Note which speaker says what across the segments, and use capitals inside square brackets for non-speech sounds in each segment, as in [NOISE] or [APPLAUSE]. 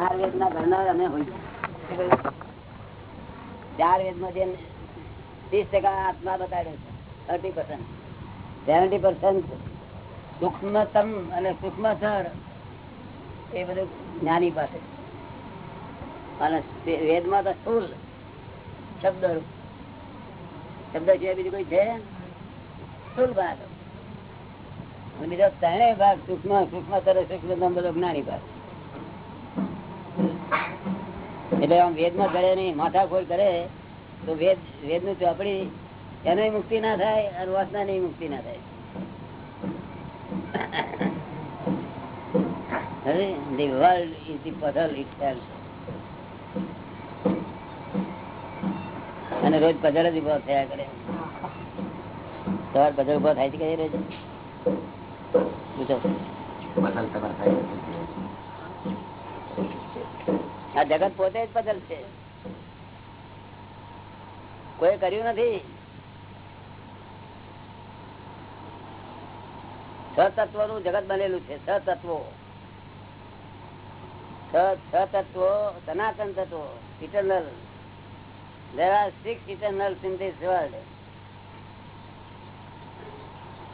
Speaker 1: ચાર વેદ ના ઘરના અમે હોય. ચાર વેદમાં જે ત્રીસ ટકા આત્મા બતાડ્યો છે થર્ટી પર્સન્ટ સેવન્ટી પર્સન્ટ સૂક્ષ્મતમ અને સૂક્ષ્મતર એ બધું જ્ઞાની પાસે. અને વેદમાં તો સ્થુલ શબ્દ શબ્દ છે બીજું કોઈ છે? સ્થુલ ભાગ. બીજો ત્રણેય ભાગ સૂક્ષ્મ સૂક્ષ્મ સર સૂક્ષ્મ બધો જ્ઞાની ભાગ એટલે આમ વેદમાં કરે નહીં, માથાખોર કરે, તો વેદ વેદનું ચોપડી એને મુક્તિ ના થાય અને વાસના ની મુક્તિ ના થાય. The world is the puzzle itself. અને રોજ પધલ જ ઊભો થયા કરે. સવાર પધલ ઊભો થાય છે કઈ રોજ? પૂછો આ જગત પોતે જ પઝલ છે. કોઈ કર્યું નથી. સતત્વનું જગત બનેલું છે સતત્વો. સતત્વો સનાતન તત્વો eternal there are six eternals in this world.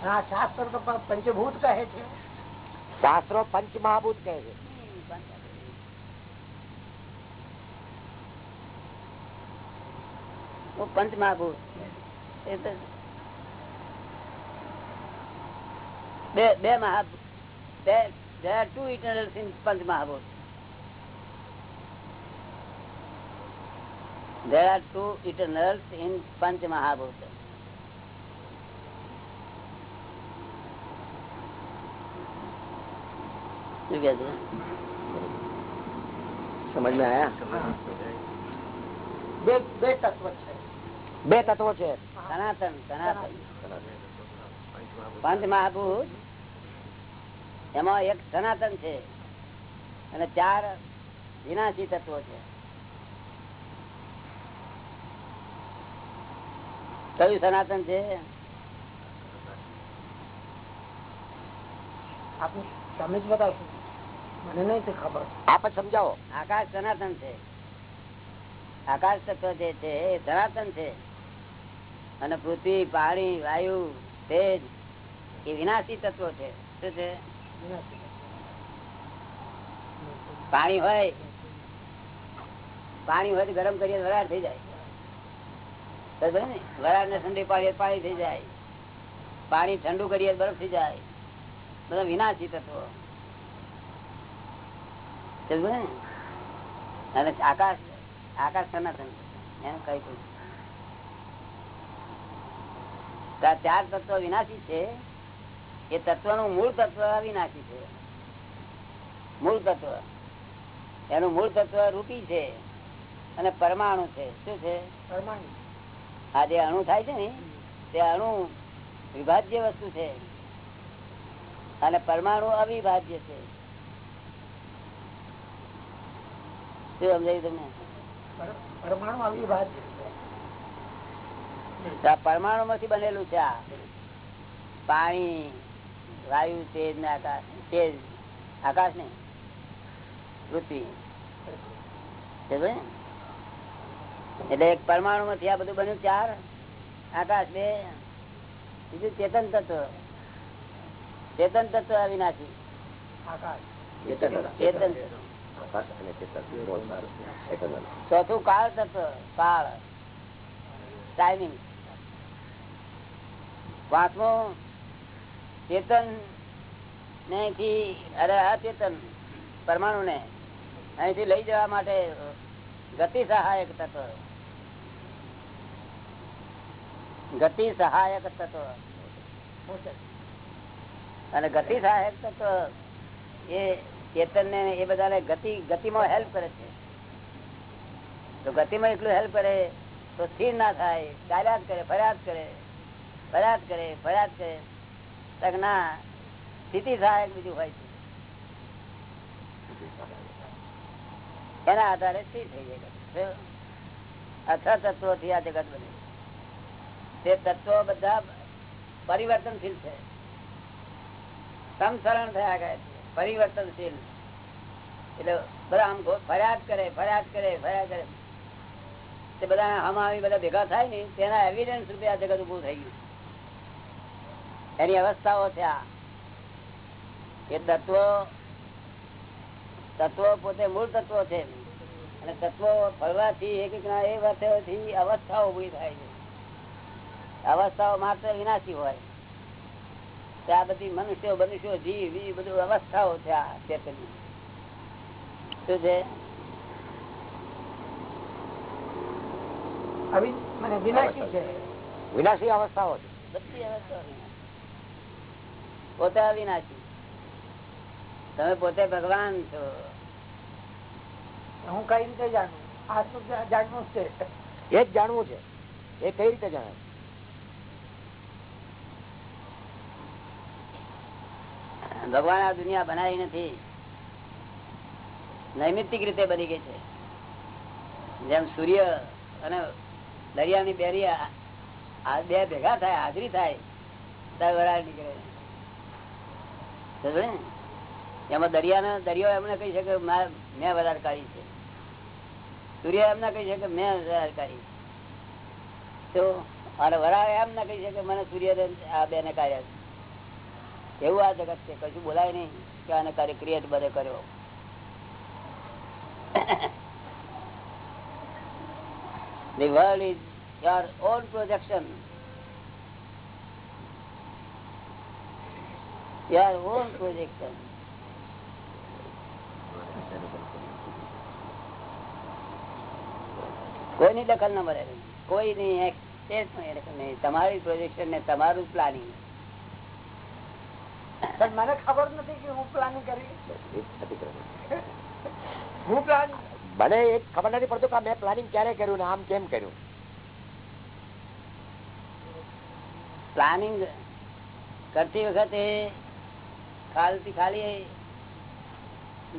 Speaker 2: હા શાસ્ત્ર તો પંચભૂત કહે છે.
Speaker 3: શાસ્ત્રો પંચ મહાભૂત કહે છે.
Speaker 1: હું પંચ મહાભૂત બે બે મહાભૂત. બે આર ટુ ઇટરનલ સિન પંચ મહાભૂત there are two eternals in Panch
Speaker 3: Mahabhuta. સમજમાં આયા?
Speaker 2: બે તત્વ છે.
Speaker 3: બે તત્વો છે.
Speaker 1: સનાતન સનાતન. પંચ મહાભૂત. એમાં એક સનાતન છે અને ચાર વિનાશી તત્વો છે. કયું સનાતન છે?
Speaker 2: તમે જ બતાવશો. મને નહીં ખબર.
Speaker 3: આપ સમજાવો.
Speaker 1: આકાશ સનાતન છે. આકાશ તત્વ જે છે એ સનાતન છે. અને પૃથ્વી, પાણી, વાયુ, તેજ, એ વિનાશી તત્વો છે. શું છે? પાણી હોય. પાણી હોય ગરમ કરીએ વરાળ થઈ જાય. ને વરાળ ને? ઠંડી પાડીએ પાણી થઈ જાય. પાણી ઠંડુ કરીએ બરફ થઈ જાય. બધા વિનાશી તત્વો. ને? અને આકાશ આકાશ સનાતન એમ કઈ કોઈ તો આ ચાર તત્વ વિનાશી છે. એ તત્વનું મૂળ તત્વ વિનાશી છે. મૂળ તત્વ. એનું મૂળ તત્વ રૂપી છે અને પરમાણુ છે. શું છે?
Speaker 2: પરમાણુ.
Speaker 1: આ જે અણુ થાય છે ને તે અણુ વિભાજ્ય વસ્તુ છે. અને પરમાણુ અવિભાજ્ય છે. શું સમજાયું તમને?
Speaker 2: પરમાણુ અવિભાજ્ય
Speaker 1: પરમાણુ માંથી બનેલું છે આ. પાણી વાયુ તેજ ને આકાશ. તેજ. આકાશ ને પૃથ્વી. એટલે એક પરમાણુ માંથી આ બધું બન્યું ચાર. આકાશ બે. બીજું ચેતન તત્વ. ચેતન તત્વ અવિનાશી ચેતન ચોથું કાળ તત્વ. કાળ. ટાઈમિંગ પાંચમો ચેતન ને અરે ચેતન પરમાણુ ને અહીંથી લઈ જવા માટે ગતિ સહાયક તત્વ. ગતિ સહાયક તત્વ. અને ગતિ સહાયક તત્વ એ ચેતન ને એ બધાને ગતિ, ગતિમાં હેલ્પ કરે છે. તો ગતિમાં એટલું હેલ્પ કરે તો સ્થિર ના થાય ચાલ્યા જ કરે ફરિયાદ કરે. ફરિયાદ કરે ફરિયાદ કરે. ના સ્થિતિ સહાયક બીજું હોય છે. એના આધારે સ્થિર થઈ જાય. અથા તત્વો થી આ જગત બને. તે તત્વો બધા પરિવર્તનશીલ છે. સંસરણ થયા ગયા છે. પરિવર્તનશીલ. એટલે બધા આમ ફરિયાદ કરે ફરિયાદ કરે ફરિયાદ કરે. તે બધા આમ આવી બધા ભેગા થાય ને, તેના એવિડન્સ રૂપે આ જગત ઉભું થઈ ગયું એની અવસ્થાઓ છે આ. એ તત્વ તત્વો પોતે મૂળ તત્વો છે. અને તત્વો ફરવાથી એક એક ના એ વર્ષથી અવસ્થાઓ ઊભી થાય છે. અવસ્થાઓ માત્ર વિનાશી હોય. આ બધી મનુષ્યો મનુષ્યો જીવ ઈ બધું અવસ્થાઓ છે આ ચેતન શું છે?
Speaker 2: વિનાશી
Speaker 3: અવસ્થાઓ છે.
Speaker 1: બધી અવસ્થાઓ. પોતે અવિનાશી તમે પોતે ભગવાન છો.
Speaker 2: હું કઈ રીતે જાણું? આ તો જાણવું છે?
Speaker 3: એ જ જાણવું છે. એ કઈ રીતે જાણે?
Speaker 1: ભગવાન આ દુનિયા બનાવી નથી. નૈમિતિક રીતે બની ગઈ છે. જેમ સૂર્ય અને દરિયાની બેરી આ બે ભેગા થાય હાજરી થાય દર વરાળ નીકળે? એમાં દરિયાને, દરિયો એમને કહી શકે મા- વધારે કાઢી છે. સૂર્ય એમને કહી શકે, મેં વધારે કાઢી તો અને વરાળ એમ ના કહી શકે, મને સૂર્ય આ બેને કાઢ્યા છે. એવું આ જગત છે. કશું બોલાય નહીં કે આને કાર્ય ક્રિએટ બધે કર્યો. The world is your own. Your own projection. કોઈની દખલ ન મળે કોઈની નહીં તમારી પ્રોજેક્શન ને તમારું પ્લાનિંગ
Speaker 2: મને ખબર નથી કે હું પ્લાનિંગ કરી. હું પ્લાન
Speaker 3: મને એ ખબર નથી પડતું કે મેં પ્લાનિંગ ક્યારે કર્યું ને આમ કેમ કર્યું
Speaker 1: પ્લાનિંગ કરતી વખતે ખાલી ખાલી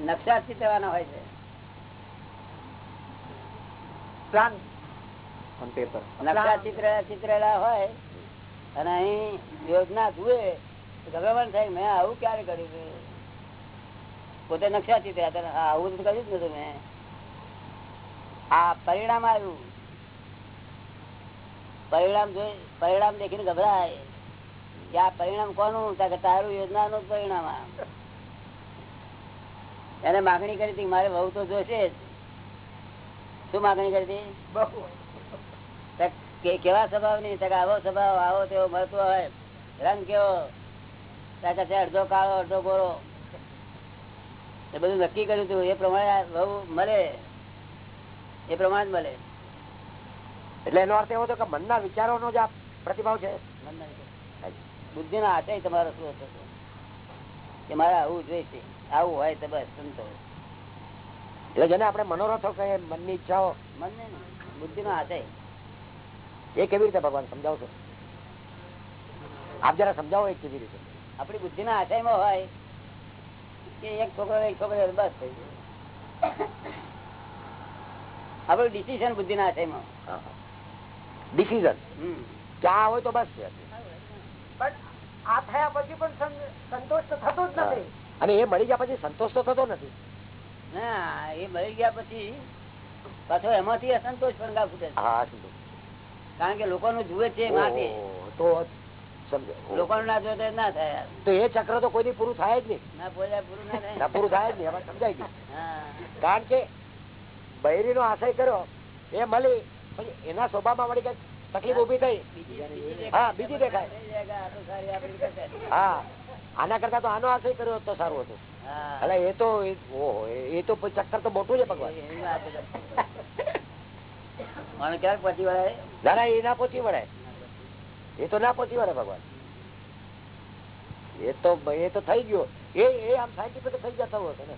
Speaker 1: નકશા ચિતરવાના હોય છે.
Speaker 2: પ્લાન.
Speaker 1: નકશા ચિત્રેલા ચિત્રેલા હોય અને અહીં યોજના જુએ ગભરામણ થાય મેં આવું ક્યારે કર્યું છે? પોતે નકશા ચિત્ર્યા આવું તો કર્યું જ નતું મેં. આ પરિણામ આવ્યું. પરિણામ જોઈ પરિણામ દેખીને ગભરાય. કે આ પરિણામ કોનું? તારું યોજના નું પરિણામ એને માગણી કરી હતી મારે બહુ તો જોશે જ. શું માગણી કરી હતી? કેવા સ્વભાવની? આવો સ્વભાવ આવો તેવો મળતો હોય. રંગ કેવો? અડધો કાળો અડધો ગોળો. એ બધું નક્કી કર્યું હતું. એ પ્રમાણે બહુ મળે. એ પ્રમાણે જ મળે.
Speaker 3: એટલે એનો અર્થ એવો હતો કે મનના વિચારોનો જ આ પ્રતિભાવ છે.
Speaker 1: બુદ્ધિ ના આશય તમારો શું હતો? કે મારે આવું જોઈશે આવું હોય તો બસ સંતોષ
Speaker 3: એટલે જેને આપણે મનોરથો કહીએ મનની ઈચ્છાઓ.
Speaker 1: મન ને બુદ્ધિ નો આશય
Speaker 3: એ કેવી રીતે ભગવાન સમજાવશો? આપ જરા સમજાવો એ કેવી રીતે?
Speaker 1: આપણી બુદ્ધિ ના આશયમાં હોય કે એક છોકરો એક છોકરો બસ થઈ ગયો. આપણું ડિસિઝન બુદ્ધિ ના આશયમાં
Speaker 3: ડિસિઝન આ હોય તો બસ છે.
Speaker 2: આ થયા પછી પણ સંતોષ તો થતો જ નથી.
Speaker 3: અને એ મળી ગયા પછી સંતોષ તો થતો નથી.
Speaker 1: ના એ મળી ગયા પછી પાછો એમાંથી અસંતોષ પણ ફૂટે. કારણ કે લોકોનું જુએ છે માટે
Speaker 3: તો સમજો.
Speaker 1: ના જોતે ના થાય.
Speaker 3: તો એ ચક્ર તો કોઈ પૂરું થાય જ નહીં.
Speaker 1: ના બોલ્યા પૂરું ના
Speaker 3: ના
Speaker 1: થાય
Speaker 3: પૂરું થાય જ નહીં સમજાય ગયું.
Speaker 1: હા.
Speaker 3: કારણ કે બૈરી નો આશય કર્યો એ મળી પછી એના સ્વભાવમાં મળી કઈ તકલીફ ઊભી થઈ? હા, બીજી દેખાય. હા આના કરતા તો આનો આશય કર્યો તો સારું હતું. એટલે એ તો એ- તો ચક્કર તો મોટું છે ભગવાન.
Speaker 1: મને
Speaker 3: ના ના એ ના પહોંચી વળે એ તો ના પહોંચી વળે ભગવાન. એ તો એ તો થઈ ગયો. એ એ આમ સાયન્ટિફિક થઈ જતો હતો ને.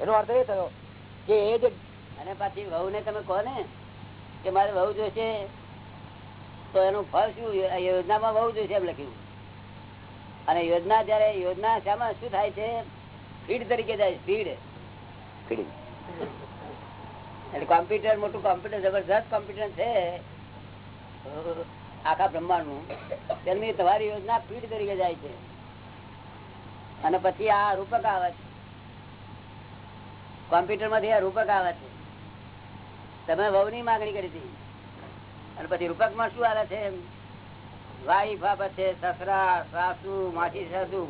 Speaker 3: એનો અર્થ એ થયો કે એ જે
Speaker 1: અને પાછી વહુ ને તમે કહો ને કે મારે વહુ જોઈશે તો એનું ફળ શું? યોજનામાં બહુ જોઈશે એમ લખ્યું. અને યોજના જયારે યોજના શામાં શું થાય છે? ફીડ તરીકે જાય ફીડ. એટલે કોમ્પ્યુટર મોટું કોમ્પ્યુટર જબરજસ્ત કોમ્પ્યુટર છે. આખા બ્રહ્માંડનું તેમની તમારી યોજના ફીડ તરીકે જાય છે. અને પછી આ રૂપક આવે છે. કોમ્પ્યુટરમાંથી આ રૂપક આવે છે. તમે વહુ ની માગણી કરી હતી. અને પછી રૂપકમાં શું આવે છે વાઈફ આપે છે સસરા સાસુ માસી સાસુ.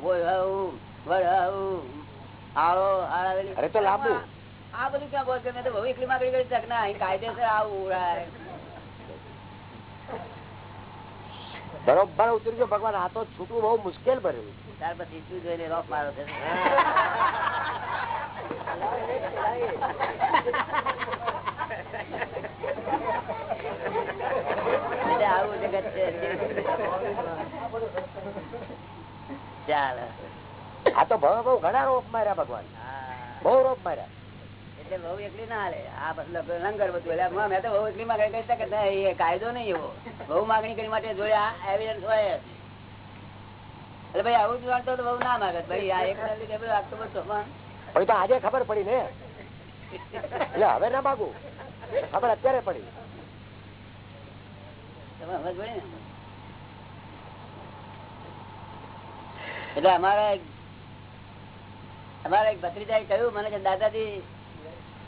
Speaker 3: અરે તો લાંબુ.
Speaker 1: આ બધું ક્યાં બોલ મેં તો બહુ એકલી માગણી કરી છે ના કાયદેસર આવું ઉડાય.
Speaker 3: બરોબર ઉતરી ગયો ભગવાન આ તો છૂટવું બહુ મુશ્કેલ ભર્યું
Speaker 1: ત્યાર પછી શું જોઈને રોક મારો છે [LAUGHS] એટલે આવું જગત છે ચાલ.
Speaker 3: આ તો ભવે બહુ ઘણા રોપ માર્યા ભગવાન. બહુ રોપ માર્યા.
Speaker 1: એટલે બહુ એકલી ના હાલે. આ લંગર બધું એટલે મેં મેં તો બહુ એકલી માગણી કરી શકે એ કાયદો નહીં એવો. બહુ માગણી કરી માટે જોડે એવિડન્સ હોય એટલે ભાઈ આવું જ વાંચતો તો બહુ ના માગે. ભાઈ આ એક ના બધું આટલું બધું તોફાન.
Speaker 3: પણ એ તો આજે ખબર પડી ને. એટલે હવે ના માગું. ખબર અત્યારે પડી.
Speaker 1: એટલે અમારા એક ભત્રીજાએ કહ્યું, મને કે, દાદાજી,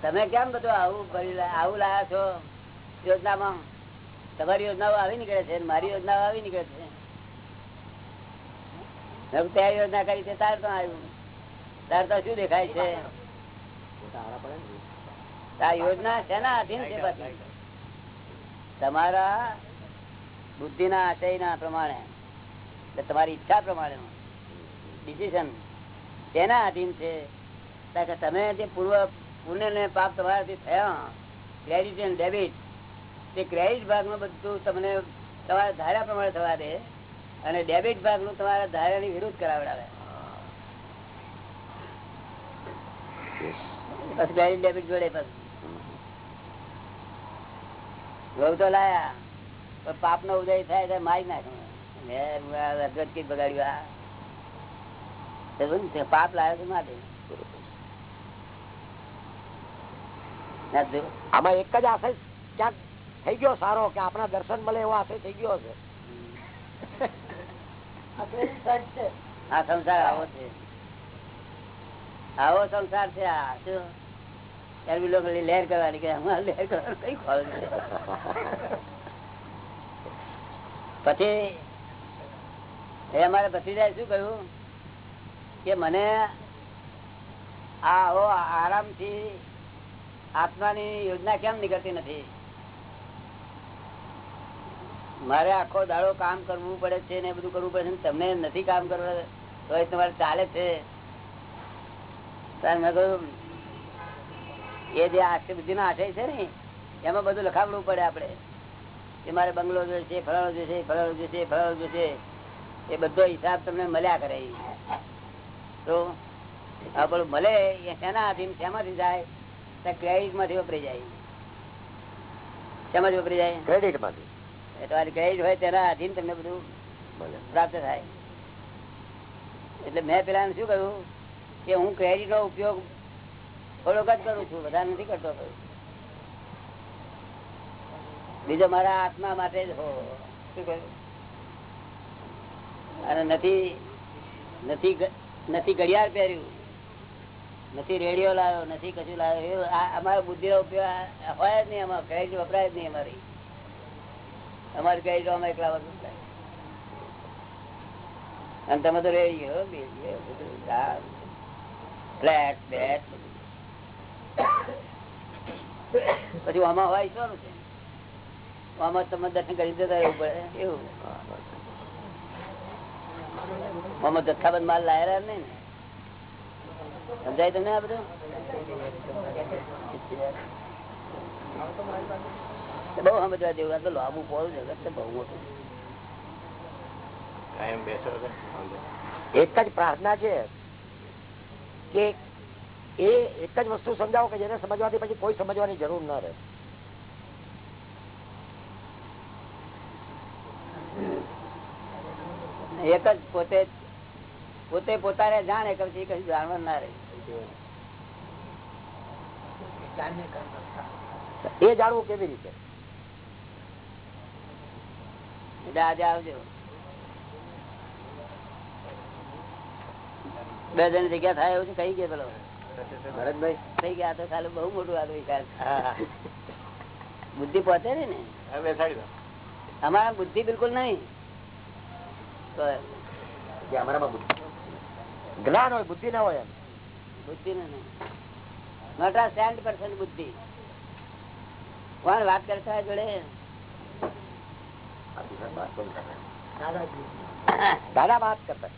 Speaker 1: તમે કેમ બધું આવું આવું લાયા છો યોજનામાં? તમારી યોજનાઓ આવી નીકળે છે મારી યોજનાઓ આવી નીકળે શું દેખાય છે? આ યોજના શેના અધીન છે પાછી ના બુદ્ધિના આશયના પ્રમાણે તમારી ઈચ્છા પ્રમાણે ડિસિઝન તેના આધીન છે. કે તમે જે પૂર્વ પુણ્ય ને પાપ તમારાથી થયા ક્રેડિટ એન્ડ ડેબિટ તે ક્રેડિટ ભાગનું બધું તમને તમારા ધારા પ્રમાણે થવા દે અને ડેબિટ ભાગનું તમારા ધારાની વિરુદ્ધ કરાવડાવે. પછી ક્રેડિટ ડેબિટ જોડે પછી. ગૌ તો લાયા. પણ પાપ નો ઉદય થાય તો મારી નાખ્યું અગત બગાડ્યું આ. તો શું છે? પાપ લાવ્યો તો માટે ના જો.
Speaker 3: આમાં એક જ આશય ક્યાંક થઈ ગયો સારો કે આપણા દર્શન મળે એવો આશય થઈ ગયો છે.
Speaker 1: આ સંસાર આવો છે. આવો સંસાર છે આ. શું? ત્યારે બી લોકો લહેર કરવાની કે અમારે લહેર કરવાનું કઈ ખોલ છે? પછી, એ અમારે ભત્રીજાએ શું કહ્યું? કે મને આવો આરામથી આત્માની યોજના કેમ નીકળતી નથી? મારે આખો દાડો કામ કરવું પડે છે ને બધું કરવું પડે છે તમને નથી કામ કરવા તો તમારે ચાલે છે. મેં કહ્યું, એ જે આશય બુદ્ધિ નો આશય છે ને, એમાં બધું લખાવડવું પડે આપડે કે મારે બંગલો જોઈશે ફલાણો જોઈશે ફલાણો જોઈશે ફલાણો છે. એ બધો હિસાબ તમને મળ્યા કરે તો આ પેલું મળે શેના આધીન શેમાંથી જાય? ક્રેડિટમાંથી વપરાઈ જાય. શેમાંથી વપરાઈ જાય?
Speaker 3: ક્રેડિટમાંથી
Speaker 1: એ તમારી ક્રેડિટ હોય તેના આધીન તમને બધું પ્રાપ્ત થાય. એટલે મેં પેલા શું કહ્યું કે હું ક્રેડિટ નો ઉપયોગ થોડોક જ કરું છું વધારે નથી કરતો કહ્યું. બીજો મારા આત્મા માટે જ અને નથી ઘડિયાળ પહેર્યું. નથી રેડિયો લાવ્યો, નથી કશું લાવ્યો. અમારા બુદ્ધિ ઉપયોગ હોય જ નહીં અમારે. ક્રેડિટ વપરાય જ નહીં અમારી. અમારી ક્રેડિટ અમે એકલા વપરાય. અને તમે તો રેડિયો ફ્લેટ, બેટ પછી આમાં હોય શું છે? આમાં તમે દર્શન કરી દેતા એવું પડે. એવું. આમાં જથ્થાબંધ માલ લાયેલા નહીં ને. સમજાય તમને આ બધું? બહુ સમજવા જેવું આ તો લાંબુ પોળું જગત છે બહુ મોટું.
Speaker 3: એક જ પ્રાર્થના છે કે એ એક જ વસ્તુ સમજાવો કે જેને સમજવાથી પછી કોઈ સમજવાની જરૂર ન રહે.
Speaker 1: એક જ પોતે પોતે પોતાને જાણે કે પછી કશું જાણવા ના રહે.
Speaker 3: એ જાણવું કેવી રીતે?
Speaker 1: એટલે આજે આવજો. બે જણ જગ્યા થાય એવું છે કઈ ગયા પેલો?
Speaker 3: ભરતભાઈ.
Speaker 1: થઈ ગયા તો સાલું બહુ મોટું આ તો વિચાર
Speaker 3: હા.
Speaker 1: બુદ્ધિ પહોંચે ને ને?
Speaker 3: હવે બેસાડી દો.
Speaker 1: અમારા બુદ્ધિ બિલકુલ નહીં. તો
Speaker 3: જે અમારામાં બુદ્ધિ જ્ઞાન હોય બુદ્ધિ ના હોય એમ.
Speaker 1: બુદ્ધિ ને નોટ આ સેન્ટ પર્સન્ટ બુદ્ધિ. કોણ વાત કરતા જોડે?
Speaker 3: દાદા વાત કરતા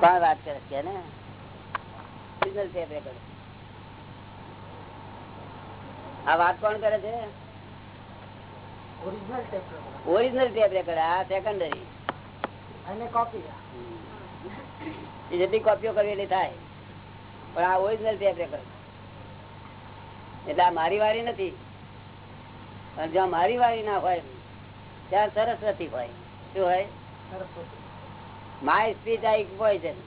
Speaker 1: કોણ વાત કરે છે ને. આ વાત કોણ કરે છે?
Speaker 2: ઓરિજિનલ ટેપ
Speaker 1: ઓરિજિનલ આ સેકન્ડરી
Speaker 2: અને કોપી
Speaker 1: જેટલી કોપીઓ કરવી એટલી થાય. પણ આ ઓરિજિનલ ટેપ રેકર્ડ એટલે આ મારી વારી નથી. અને જ્યાં મારી વારી ના હોય ત્યાં સરસ્વતી હોય. શું હોય? માય સ્પીચ હોય પોઈઝન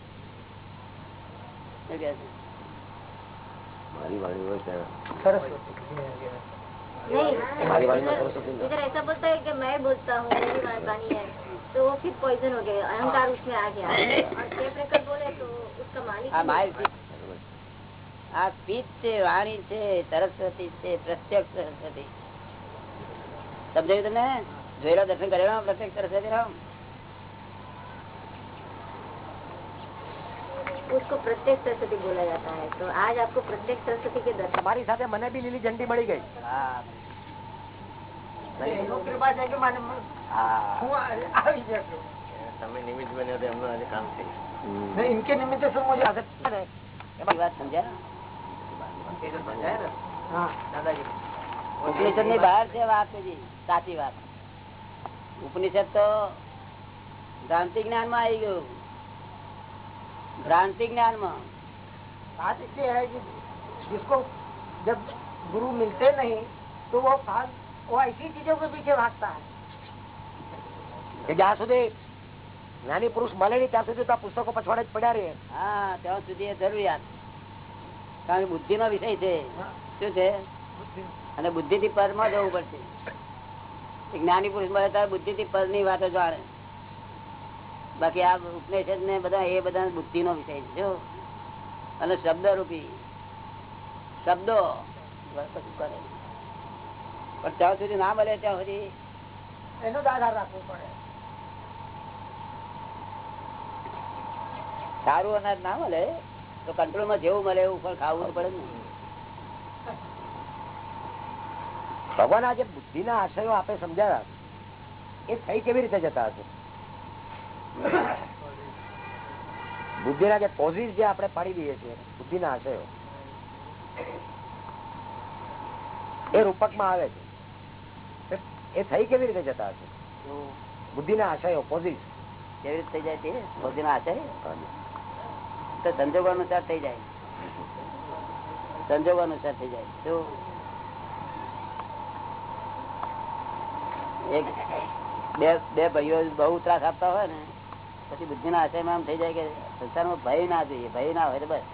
Speaker 3: વાણી
Speaker 1: છે સરસ્વતી છે પ્રત્યક્ષ સરસ્વતી સમજાયું તમે જોયેલા દર્શન કરેલા પ્રત્યક્ષ સરસ્વતી રામ
Speaker 4: उसको प्रत्येक सरस्वती बोला जाता है तो आज आपको प्रत्येक सरस्वती के दर्शन
Speaker 3: તમારી સાથે મને બી લીલી ઝંડી મળી ગઈ
Speaker 1: હા
Speaker 2: એનો કૃપા છે કે મને
Speaker 1: હા
Speaker 2: હું આવી જશે
Speaker 3: તમે નિમિત્ત બન્યો તો એમનું આજે કામ થઈ
Speaker 2: नहीं इनके निमित्त से मुझे
Speaker 1: એ વાત સમજ્યા
Speaker 2: हाँ
Speaker 1: ઉપનિષદ ની બહાર છે વાત બીજી સાચી વાત ઉપનિષદ તો ભ્રાંતિ જ્ઞાન માં આવી ગયું ભ્રાંતિ જ્ઞાન માં
Speaker 2: बात इसलिए है कि जिसको जब गुरु मिलते नहीं तो वो भाग वो ऐसी चीजों के पीछे भागता है
Speaker 3: કે જ્યાં સુધી જ્ઞાની પુરુષ મળે નહીં ત્યાં સુધી તો આ પુસ્તકો પછવાડે જ પડ્યા રહે
Speaker 1: હા ત્યાં સુધી એ જરૂરિયાત કારણ કે બુદ્ધિ નો વિષય છે શું છે અને બુદ્ધિ થી પર માં જવું પડશે એક જ્ઞાની પુરુષ મળે ત્યારે બુદ્ધિ થી પર ની વાતો જાણે બાકી આ ઉપનિષદ ને બધા એ બધા બુદ્ધિ નો વિષય છે જો. અને શબ્દ. રૂપી શબ્દો કશું કરે. પણ ત્યાં સુધી ના મળે ત્યાં સુધી
Speaker 2: એનો આધાર રાખવો પડે.
Speaker 1: સારું અનાજ ના મળે તો કંટ્રોલમાં જેવું મળે એવું ફળ ખાવું પડે ને.
Speaker 3: ભગવાન આ જે બુદ્ધિના આશયો આપે સમજાવ્યા એ થઈ કેવી રીતે જતા હશે? બુદ્ધિના જે પોઝિસ જે આપણે પાડી દઈએ છીએ, બુદ્ધિના આશયો એ રૂપકમાં આવે છે. એ થઈ કેવી રીતે જતા હશે? બુદ્ધિના આશયો પોઝિસ
Speaker 1: કેવી રીતે થઈ જાય તે? બુદ્ધિ ના આશય તો સંજોગો અનુસાર થઈ જાય. સંજોગો અનુસાર થઈ જાય. તો એક બે ભાઈઓ બહુ ત્રાસ આપતા હોય ને પછી બુદ્ધિ ના આશયમાં એમ થઈ જાય કે સંસારમાં ભય ના જોઈએ ભય ના હોય તો બસ?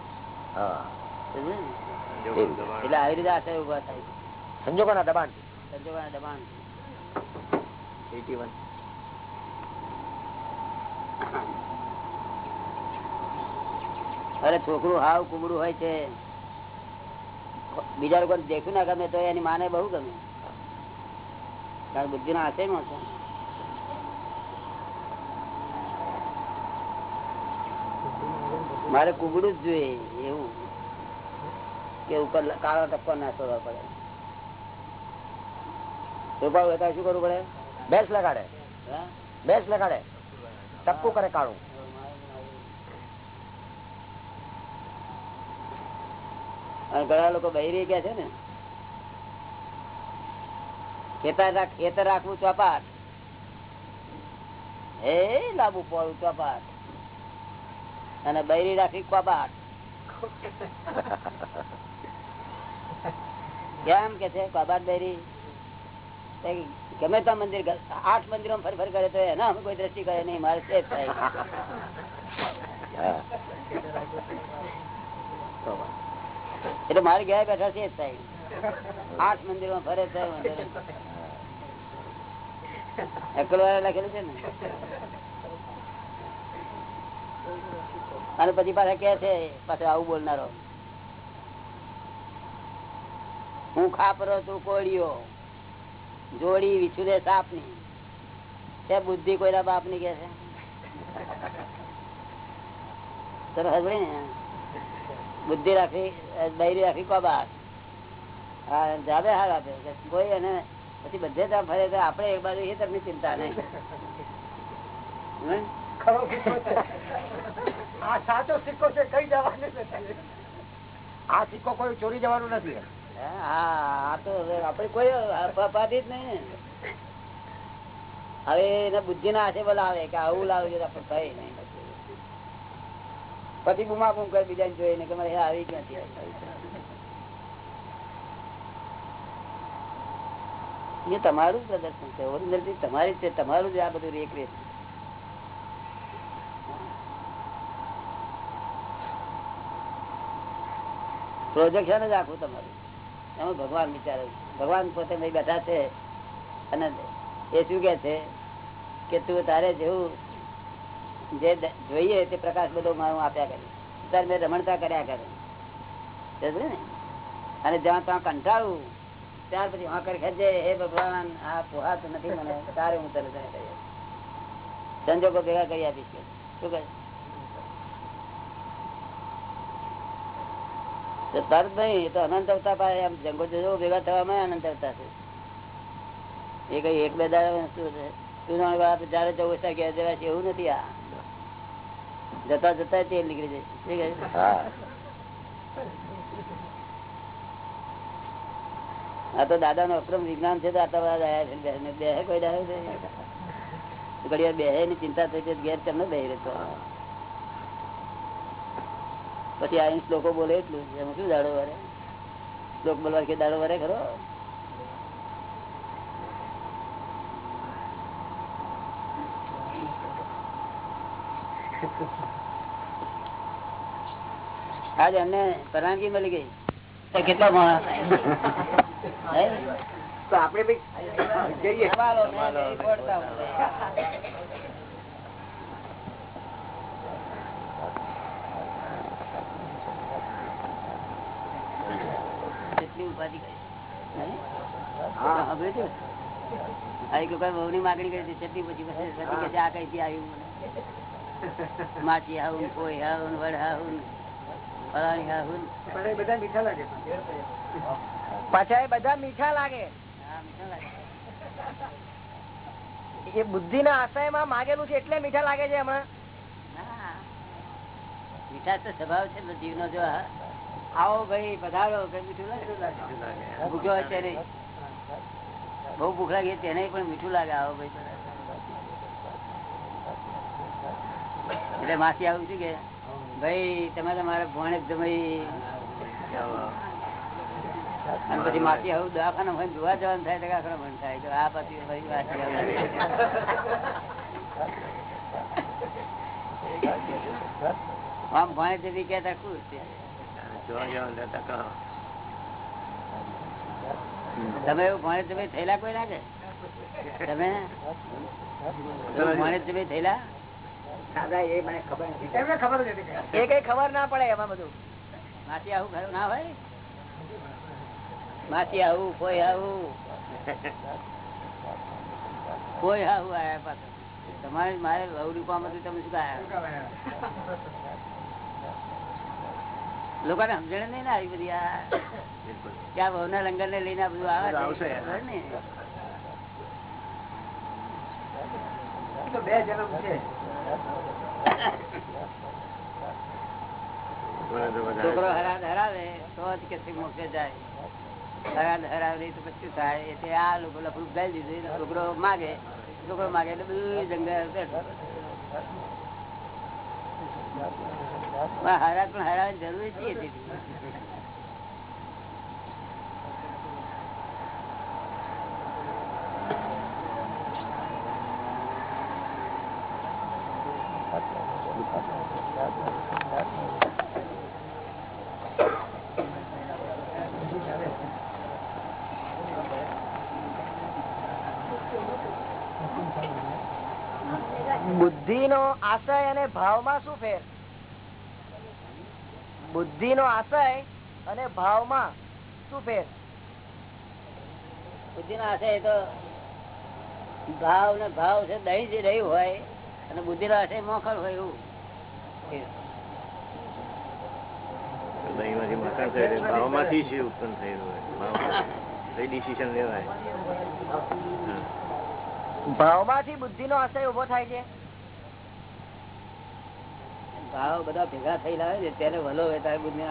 Speaker 1: એટલે આવી રીતે આશય ઊભા થાય
Speaker 3: સંજોગોના દબાણ.
Speaker 1: સંજોગોના દબાણ અરે છોકરું હાવ કુબડું હોય છે. બીજા લોકો દેખ્યું ના ગમે તો એની માને બહુ ગમે. કારણ બુદ્ધિ ના આશયમાં છે. મારે કુગડું જ જોઈએ, એવું. કે ઉપર કાળો ટપકો ના છોડવા પડે. રોપાવું હતા શું કરવું પડે?
Speaker 3: બેસ લગાડે. બેસ લગાડે. ટપકું કરે કાળું.
Speaker 1: અને ઘણા લોકો બહેરી ગયા છે ને. ખેતર રાખ- ખેતર રાખવું ચોપાટ. હે, લાંબુ પોળું ચોપાટ. અને બૈરી રાખી કપાટ કેમ કે છે? કબાટ બૈરી ગમે ત્યાં મંદિર આઠ મંદિરો ફરી ફરી કરે તો એના અમે કોઈ દ્રષ્ટિ કરે નહીં, મારે
Speaker 3: હા.
Speaker 1: એટલે મારે ઘેર બેઠા છે થાય. આઠ મંદિર ફરે છે અકલવાળા લખેલું છે ને? અને પછી પાછા કે છે, પાછા આવું બોલનારો. હું ખાપરો તું કોળીઓ જોડી વિછુરે સાપની કે બુદ્ધિ કોઈના બાપની કે છે? સરસ હસબડે ને? બુદ્ધિ રાખી બૈરી રાખી કોબાટ હા જાબે હાર આપે. કોઈ અને પછી બધે ત્યાં ફરે તો આપણે એક બાજુ એ તમને ચિંતા નહીં.
Speaker 2: આ સાચો સિક્કો છે, કઈ જવાનું નથી
Speaker 3: આ સિક્કો કોઈ ચોરી જવાનું નથી
Speaker 1: હા આ તો અપાતી જ તમારું પ્રદર્શન છે, ઓરિજિનલ તમારી છે, તમારું જ આ બધું રેક રેસ પ્રોજેક્શન જ આખું તમારું. એમાં ભગવાન વિચારે. ભગવાન પોતે ભાઈ બેઠા છે અને એ શું કે છે કે તું તારે જેવું જે જોઈએ તે પ્રકાશ બધો મારું આપ્યા કરે તારે મેં રમણતા કર્યા કરે. ને? અને જ્યાં ત્યાં કંટાળું, ત્યાર પછી હા કરી હે ભગવાન, આ પોહાતું નથી મને. તારે હું તને સંજોગો ભેગા કરી આપીશ શું કહે? તરત નહીં એ તો અનંત અવતાર પાસે આમ જંગો જજો ભેગા થવામાં અનંત અવતાર છે એ કઈ એક બે દાડા શું છે જયારે જવું છે ઘેર જવા છે એવું નથી આ જતા જતા તેલ નીકળી જશે?
Speaker 3: હા
Speaker 1: આ તો દાદા નું અક્રમ વિજ્ઞાન છે તો આટલા બધા છે બેહને. કોઈ દાડો છે ઘડી વાર બેહે ની ચિંતા થઈ છે ઘેર કેમ ન બેહી રહેતો પછી આ શ્લોકો બોલે એટલું. એમાં શું દાડો વરે? શ્લોક બોલવા કે દાડો વરે ખરો? આજ એમને પરવાનગી મળી ગઈ. તો કેટલા માણસ?
Speaker 2: આપડે જઈએ.
Speaker 1: ને ઉપાધિ કરી. હા. માગણી કરી છતી પછી પછી કે આ કઈથી આવ્યું મને? માછી આવું કોઈ આવું વડ આવું ફલાણી
Speaker 2: આવું. બધા મીઠા લાગે પાછા એ બધા મીઠા લાગે.
Speaker 1: હા મીઠા લાગે.
Speaker 2: એ બુદ્ધિ ના આશયમાં માગેલું છે એટલે મીઠા લાગે છે હમણાં.
Speaker 1: મીઠા તો સ્વભાવ છે ને જીવનો જો આ- આવો ભાઈ પધારો. મીઠું લાગે? ભૂખ્યો હશે તેને બહુ ભૂખ લાગે તેને પણ મીઠું લાગે. આવો ભાઈ એટલે માસી આવું છું કે? ભાઈ તમે તમારા ભોણે જમાઈ. અને પછી માસી આવું દવાખાના હોય જોવા જવાનું થાય તો આખરા મન થાય. તો આ પછી ભાઈ માસી આવું [LAUGHS] આમ ભણે તેથી કહેતા ખુશ છે. તમે એવું ભણે તમે થયેલા કોઈ લાગે તમે? ભણે તમે થયેલા?
Speaker 2: દાદા એ મને ખબર એમને ખબર જ હતી એ કઈ ખબર ના પડે એમાં બધું.
Speaker 1: માસી આવું ખરું ના હોય? માસી આવું કોઈ આવું. કોઈ આવું આયા પાછું તમારે મારે વહુડી માંથી તમે શું કાયા? લોકોને સમજણ નહીં ને આવી બધી આ ક્યાં વહુના લંગર ને લઈને બધું આવે ને?
Speaker 2: તો બે જન્મ છે.
Speaker 1: છોકરો હરાદ હરાવે તો જ કે મોક્ષે જાય. હરાદ હરાવે તો પછી થાય. એટલે આ લોકો લફડું ગાઈ દીધું. છોકરો માગે. છોકરો માગે એટલે બધું જંગલ હારા પણ હરાવવાની જરૂર છીએ
Speaker 2: બુદ્ધિ નો આશય અને ભાવમાં શું ફેર? બુદ્ધિ નો આશય અને ભાવમાં શું ફેર?
Speaker 1: બુદ્ધિ નો આશય તો ભાવ ને ભાવ છે દહીં જે રહ્યું હોય અને બુદ્ધિ નો આશય મોખણ હોય એવું.
Speaker 5: ભાવ.
Speaker 2: ભાવમાંથી બુદ્ધિ નો આશય ઊભો થાય છે?
Speaker 1: ભાવ બધા ભેગા થયેલા હોય છે ત્યારે વલો હોય ત્યારે બુદ્ધિ નો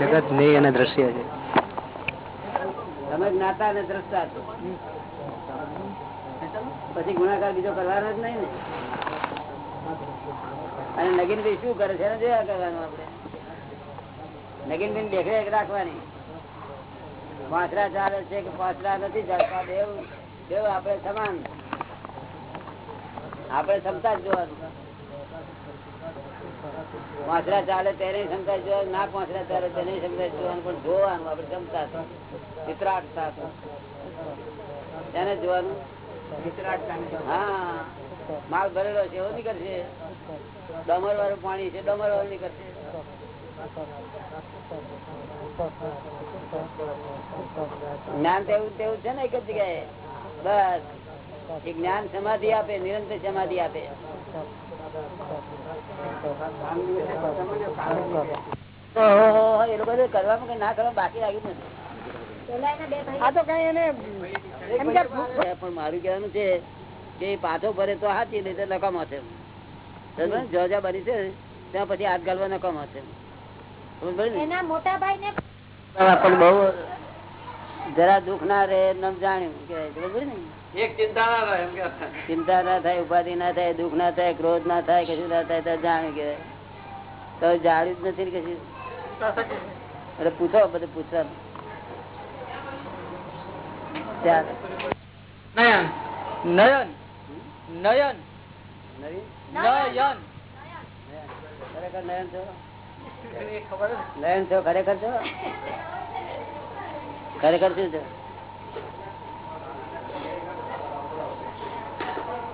Speaker 6: જગત જ્ઞેય અને દ્રશ્ય છે.
Speaker 1: તમે જ્ઞાતા અને દ્રષ્ટા છો. પછી ગુણાકાર બીજો કરવાનો જ નહીં ને. અને નગીનભાઈ શું કરે છે એને જોયા કરવાનું આપણે? નગીનભાઈ દેખરેખ રાખવાની. પાંચરા ચાલે છે કે પાંચરા નથી ચાલતા? દેવ દેવ આપડે સમાન. આપડે ક્ષમતા જ જોવાનું. પાંચરા ચાલે તેને ક્ષમતા જોવાનું ના પાંચરા ચાલે તેને ક્ષમતા જોવાનું પણ જોવાનું આપડે ક્ષમતા. ચિત્રાટતા તેને જોવાનું. હા. માલ ભરેલો છે એવો નીકળશે. ડમર વાળું પાણી છે ડમર વાળું નીકળશે જ્ઞાન તેવું તેવું છે ને એક જ જગ્યાએ. બસ. એ જ્ઞાન સમાધિ આપે નિરંતર સમાધિ આપે. એ લોકો કરવામાં કે ના કરવા બાકી આવ્યું નથી.
Speaker 2: આ તો કઈ એને
Speaker 1: પણ મારું કહેવાનું છે કે પાછો ભરે તો હાથી નહીં તો નકામો છે. જ્યાં બની છે ત્યાં પછી હાથ ગાલવા નકામો છે સમજ પડી ને?
Speaker 4: એના મોટા ભાઈ ને
Speaker 1: પણ બહુ જરા દુઃખ ના રહે નમ જાણ્યું
Speaker 6: ચિંતા ના રહે એમ કે
Speaker 1: ચિંતા ના થાય ઉપાધિ ના થાય દુઃખ ના થાય ક્રોધ ના થાય કશું ના થાય તો જાણ્યું કે તો જાણ્યું જ નથી કશું? એટલે પૂછો બધું પૂછવા.
Speaker 6: નયન. નયન. નયન.
Speaker 1: નવીન?
Speaker 6: નયન
Speaker 1: ખરેખર નયન છો નયન છો ખરેખર છો ખરેખર શું છો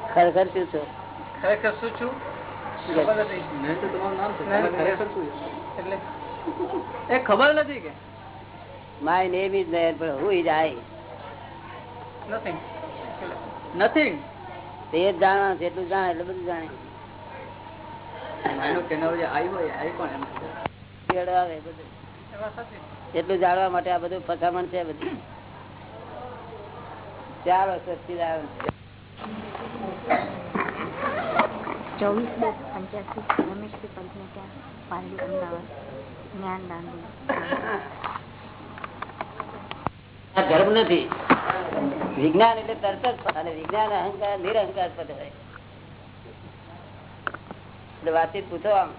Speaker 1: ખરેખર શું છો
Speaker 6: ખરેખર શું છું ખબર નથી નયન તો તમારું નામ છે ખરેખર શું એટલે એ ખબર નથી કે?
Speaker 1: માય નેમ ઇઝ નયન પણ હું ઇઝ આઈ
Speaker 6: નથિંગ નથિંગ
Speaker 1: તે જ જાણવાનું છે એટલું જાણે એટલે બધું જાણે. એટલું જાણવા માટે આ બધું ફસામણ છે બધું. ચાર
Speaker 7: ચોવીસ દસ પંચ્યાસી. રમેશભાઈ પંચને ત્યાં પાલડી અમદાવાદ. જ્ઞાન દાંડી.
Speaker 1: આ ધર્મ નથી. વિજ્ઞાન એટલે તરત જ અને વિજ્ઞાન અહંકાર નિરહંકાર પદ હોય એટલે વાતચીત પૂછો આમ.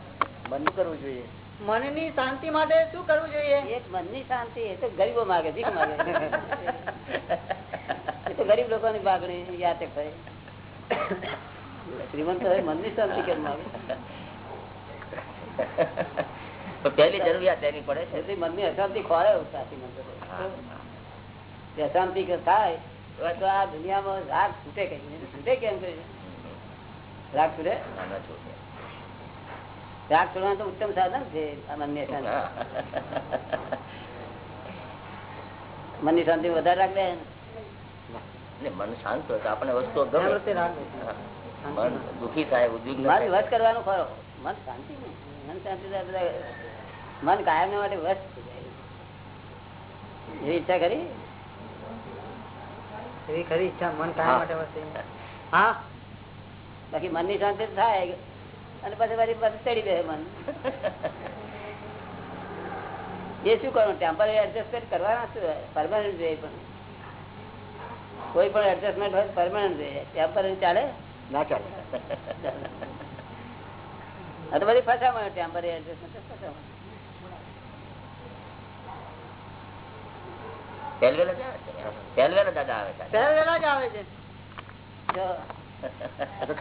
Speaker 1: બંધ કરવું જોઈએ.
Speaker 2: મનની શાંતિ માટે શું કરવું જોઈએ?
Speaker 1: એક મનની શાંતિ એ તો ગરીબો માગે ભીખ માગે. એ તો ગરીબ લોકોની માગણી યાદ હોય શ્રીમંત હોય મનની શાંતિ કેમ માગે?
Speaker 3: પહેલી જરૂરિયાત એની પડે છે.
Speaker 1: મનની અશાંતિ ખોરે સાચી મંત્ર અશાંતિ કે થાય તો આ દુનિયામાં રાગ છૂટે કઈ છૂટે કેમ કહ્યું રાગ છૂટે. રાગ છોડવાનું તો ઉત્તમ સાધન છે [LAUGHS] મનની શાંતિ વધારે રાખ દે
Speaker 3: મન શાંત હોય તો આપણને વસ્તુઓ મન દુઃખી થાય ઉદ્વિગ્ન
Speaker 1: મન. વશ કરવાનું ખરો. મન શાંતિ મન શાંતિ મન કાયમ માટે વશ એવી ઈચ્છા કરી
Speaker 2: એવી ખરી ઈચ્છા મન કાયમ માટે વસે હા.
Speaker 1: બાકી મનની શાંતિ થાય. અને પછી પછી ચડી ગયો મન એ શું કરવાનું? ટેમ્પરરી એડજસ્ટમેન્ટ કરવાના શું પરમાનન્ટ જોઈએ પણ. કોઈ પણ એડજસ્ટમેન્ટ હોય પરમાનન્ટ જોઈએ. ટેમ્પરરી ચાલે?
Speaker 3: ના ચાલે.
Speaker 1: આ તો બધી ફસામણ ટેમ્પરરી એડજસ્ટમેન્ટ ફસામણ
Speaker 3: પહેલવેલા જ આવે છે. પહેલવેલા દાદા આવે છે?
Speaker 2: પહેલા જ આવે છે.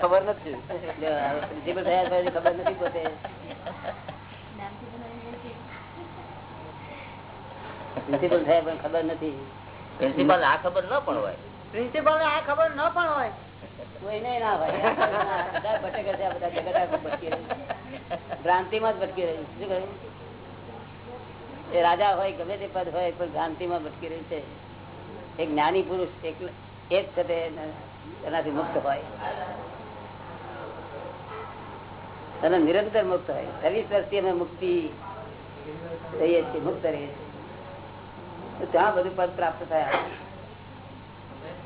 Speaker 3: ખબર નથી.
Speaker 1: એટલે હવે પ્રિન્સિપલ થયા પછી ખબર નથી પોતે. પ્રિન્સિપલ થાય પણ ખબર નથી.
Speaker 3: પ્રિન્સિપલ આ ખબર ન પણ હોય.
Speaker 2: પ્રિન્સિપલ આ ખબર ન પણ હોય.
Speaker 1: કોઈને ના હોય. ભટકે છે બધા જગત જ ભટકી રહ્યું શું કહ્યું? એ રાજા હોય ગમે તે પદ હોય પણ ભ્રાંતિમાં ભટકી રહી છે. એક જ્ઞાની પુરુષ એક જ છે એનાથી મુક્ત હોય. અને નિરંતર મુક્ત હોય. છવ્વીસ વર્ષથી અમે મુક્તિ રહીએ છીએ મુક્ત રહીએ છીએ. ત્યાં બધું પદ પ્રાપ્ત થયા.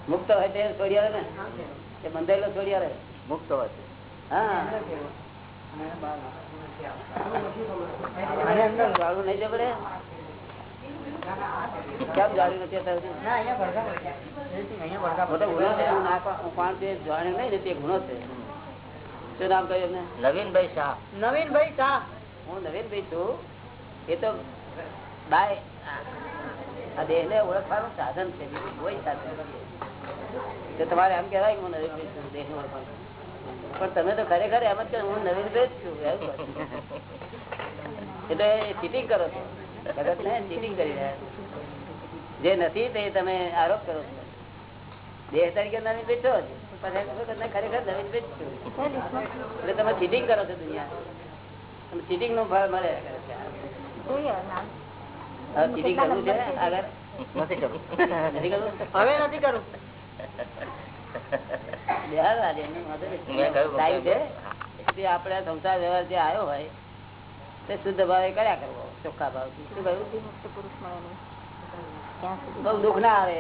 Speaker 1: મુક્ત હોય તે છોડી આવે ને? તે બંધાયેલો છોડી આવે?
Speaker 3: મુક્ત હોય છે
Speaker 1: હા. ગાળું નહીં જબડે કેમ ગાળું નથી અત્યાર સુધી?
Speaker 2: ના અહીંયા ભડકા પડ્યા. અહીંયા ભડકા
Speaker 1: મોટો ગુનો છે હું ના પા- હું કોણ છે જાણે નહીં ને તે ગુનો છે. શું નામ કહ્યું
Speaker 3: નવીનભાઈ શાહ.
Speaker 2: નવીનભાઈ શાહ.
Speaker 1: હું નવીનભાઈ છું. એ તો બાય આ દેહ ને ઓળખવાનું સાધન છે કોઈ સાધન તો તમારે એમ કહેવાય કે હું નવીનભાઈ છું દેહ ઓળખવાનું. પણ તમે તો ખરેખર એમ જ કે હું નવીનભાઈ જ છું એવું એટલે ચીટિંગ કરો છો. જગત ને ચીટિંગ કરી રહ્યા જે નથી તે તમે આરોપ કરો છો. દેહ તરીકે નવી તમે ખરેખર નવી બેઠો એટલે તમે ચીટિંગ કરો છો દુનિયા ચીટિંગનું ફળ મળે. ચીટિંગ કરવું છે આગળ?
Speaker 2: હવે નથી કરવું.
Speaker 1: આપણે સંસાર વ્યવહાર જે આવ્યો હોય તે શુદ્ધ ભાવે કર્યા કરવો. ચોખ્ખા ભાવથી શું કહ્યું?
Speaker 7: મુક્ત પુરુષ
Speaker 1: બહુ દુઃખ ના આવે.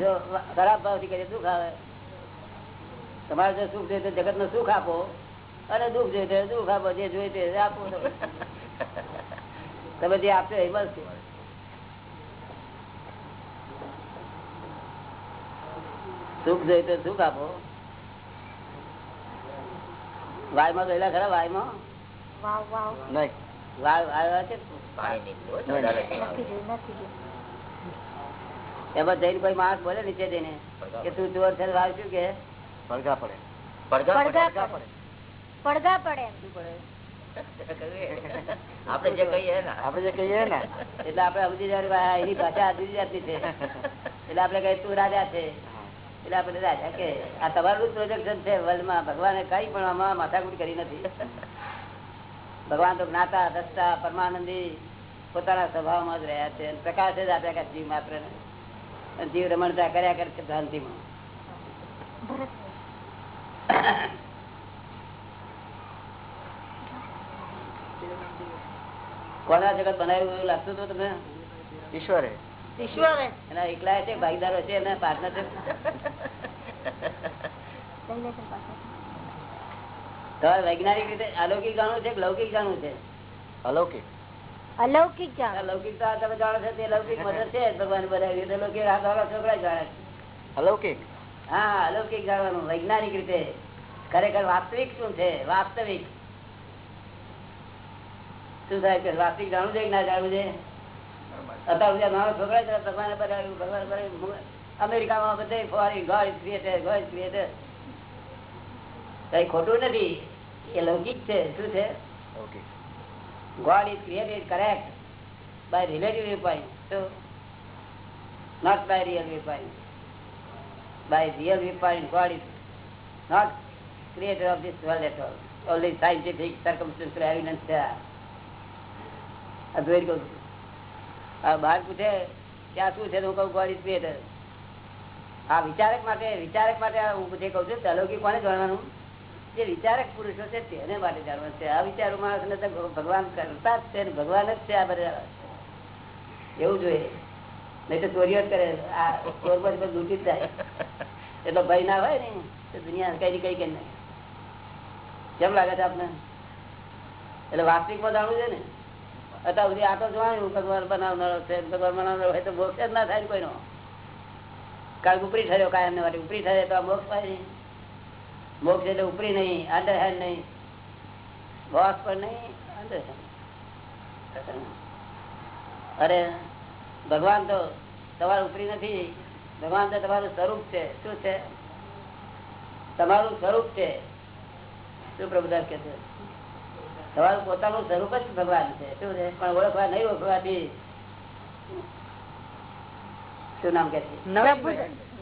Speaker 1: જો ખરાબ ભાવથી કરીએ દુઃખ આવે. તમારે જો સુખ જોઈએ તો જગતનું સુખ આપો. અને દુઃખ જોઈએ તો દુઃખ આપો. જે જોઈએ તે આપો તમે. જે આપશો એ મળશે સુખ જોઈએ તો સુખ આપો. વાયમાં ગયેલા ખરા? વાયમાં?
Speaker 7: વાવ વાવ.
Speaker 3: નહીં.
Speaker 1: એમાં જઈને કોઈ માણસ બોલે નીચે જઈને કે તું ચોર છે વાવ શું કે?
Speaker 3: પડઘા પડે. પડઘા
Speaker 7: પડે. પડઘા પડે.
Speaker 1: શું પડે? [LAUGHS]
Speaker 3: આપડે જે કહીએ ને. આપડે જે કહીએ ને.
Speaker 1: એટલે આપડે એની ભાષા જુદી જાતની છે. એટલે આપડે કહીએ તું રાજા છે. એટલે આપડે રાજા કે આ તમારું પ્રોજેક્શન છે. વર્લ્ડમાં ભગવાને કઈ પણ આમાં માથાકૂટ કરી નથી. ભગવાન તો જ્ઞાતા દસતા પરમાનંદી પોતાના સ્વભાવમાં જ રહ્યા છે પ્રકાશ જ આપ્યા કરે જીવ માત્ર ને. જીવ રમણતા કર્યા કરે છે ભ્રાંતિમાં. કોના જગત બનાવ્યું એવું લાગતું હતું તમને?
Speaker 3: ઈશ્વરે.
Speaker 2: ઈશ્વરે.
Speaker 1: એના એકલા છે ભાગીદારો છે એના પાર્ટનર છે? [LAUGHS] તમારે વૈજ્ઞાનિક રીતે અલૌકિક જાણવું છે કે લૌકિક જાણવું છે?
Speaker 3: અલૌકિક.
Speaker 7: અલૌકિક જાણ
Speaker 1: આ લૌકિક તો આ તમે જાણો છો તે લૌકિક મદદ છે ભગવાન બનાવી એટલે લૌકિક આ તમારા છોકરા જાણે છે.
Speaker 3: અલૌકિક?
Speaker 1: હા અલૌકિક જાણવાનું વૈજ્ઞાનિક રીતે. ખરેખર વાસ્તવિક શું છે? વાસ્તવિક. શું થાય કે વાસ્તવિક જાણવું છે કે ના જાણવું છે? અત્યાર સુધી નાનો છોકરા છે ભગવાન બનાવ્યું ભગવાન બનાવ્યું અમેરિકામાં બધે ફોરી ગોડ ક્રિએટર ગોડ ઇઝ કઈ ખોટું નથી. એ લૌકિક છે શું છે God is created correct by relative viewpoint. So, not by real viewpoint. By real viewpoint, God is not creator of this world at all. Only scientific circumstantial evidence છે આ. જોઈ કહું. આ બહાર પૂછે આ શું છે તો હું કહું God is creator. આ વિચારક માટે વિચારક માટે હું જે કહું છું તે અલૌકિક કોને જાણવાનું જે વિચારક પુરુષો છે તેને માટે જાણવા છે. આ વિચારો માણસ ને ભગવાન કરતા જ છે ભગવાન જ છે આ બધા. એવું જોઈએ. નહીં તો ચોરીઓ કરે. આ ચોર પર લૂંટી જાય. એટલો ભય ના હોય ને. તો દુનિયા કઈ કઈ કઈ નહીં કેમ લાગે છે આપને? એટલે વાસ્તવિકમાં જાણવું છે ને. અત્યાર સુધી આ તો જોવાનું, ભગવાન બનાવનારો છે. ભગવાન બનાવનારો હોય તો મોક્ષ જ ના થાય કોઈનો. કાલ ઉપરી ઠર્યો કાયમ ને માટે ઉપરી ઠરે તો આ મોક્ષ થાય નહીં. મોક્ષ એટલે ઉપરી નહીં અંડરહેન્ડ નહીં બોસ પણ નહીં અંડરહેન્ડ અરે, ભગવાન તો તમારું ઉપરી નથી, ભગવાન તો તમારું સ્વરૂપ છે. શું છે? તમારું સ્વરૂપ છે. શું પ્રભુદાસ કે છે? તમારું પોતાનું સ્વરૂપ જ ભગવાન છે. શું છે? પણ ઓળખવા નહીં ઓળખવાથી શું નામ કે છે.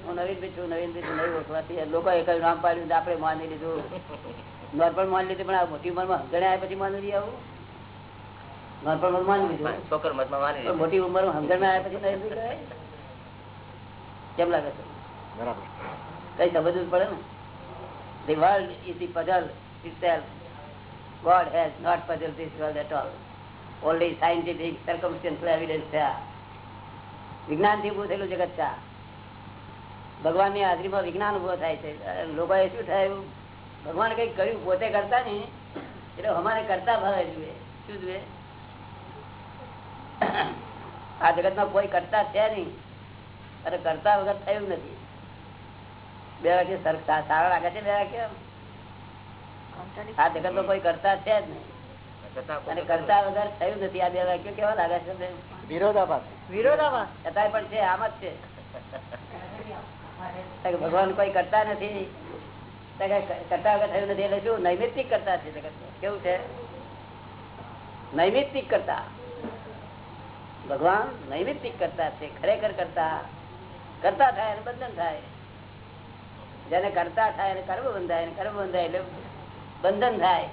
Speaker 1: હું નવીનભાઈ છું નવીનભાઈ છું નહીં ઓળખવાથી લોકો એ કયું નામ પાડ્યું આપણે માની લીધું. નોર્મલ માની લીધું પણ આ મોટી ઉંમરમાં સમજણ પછી માની લઈએ આવું. નોર્મલ માની લીધું.
Speaker 3: છોકર મતમાં માની
Speaker 1: મોટી ઉંમરમાં સમજણ આવ્યા પછી કેમ લાગે છે?
Speaker 3: બરાબર.
Speaker 1: કઈ સમજવું જ પડે ને? The world is the puzzle itself. God has not puzzled this world at all. Only scientific circumstantial evidence છે આ. વિજ્ઞાનથી ઉભું થયેલું જગત છે આ. ભગવાનની હાજરીમાં વિજ્ઞાન ઊભો થાય છે. લોકોએ શું થયું ભગવાન કઈ કર્યું પોતે કરતા ને એટલે અમારે કરતા ભાવે જુએ શું જુએ આ જગતમાં કોઈ કરતા છે નહીં. અને કરતા વગર થયું નથી. બે વાગે સારા લાગે છે બે વાગે આ જગતમાં કોઈ કરતા છે જ નહીં. અને કરતા વગર થયું નથી. આ બે વાક્યો કેવા લાગે છે?
Speaker 3: વિરોધાભાસ.
Speaker 2: વિરોધાભાસ.
Speaker 1: છતાંય પણ છે આમ જ છે. ભગવાન કોઈ કરતા નથી. કરતા વગર થયું નથી એટલે શું, નૈમિત્તિક કરતા છે. કેવું છે? નૈમિત્તિક કરતા. ભગવાન નૈમિત્તિક કરતા છે, ખરેખર કરતા. કરતા થાય અને બંધન થાય. જેને કરતા થાય અને કર્મ બંધાય કર્મ બંધાય એટલે બંધન થાય.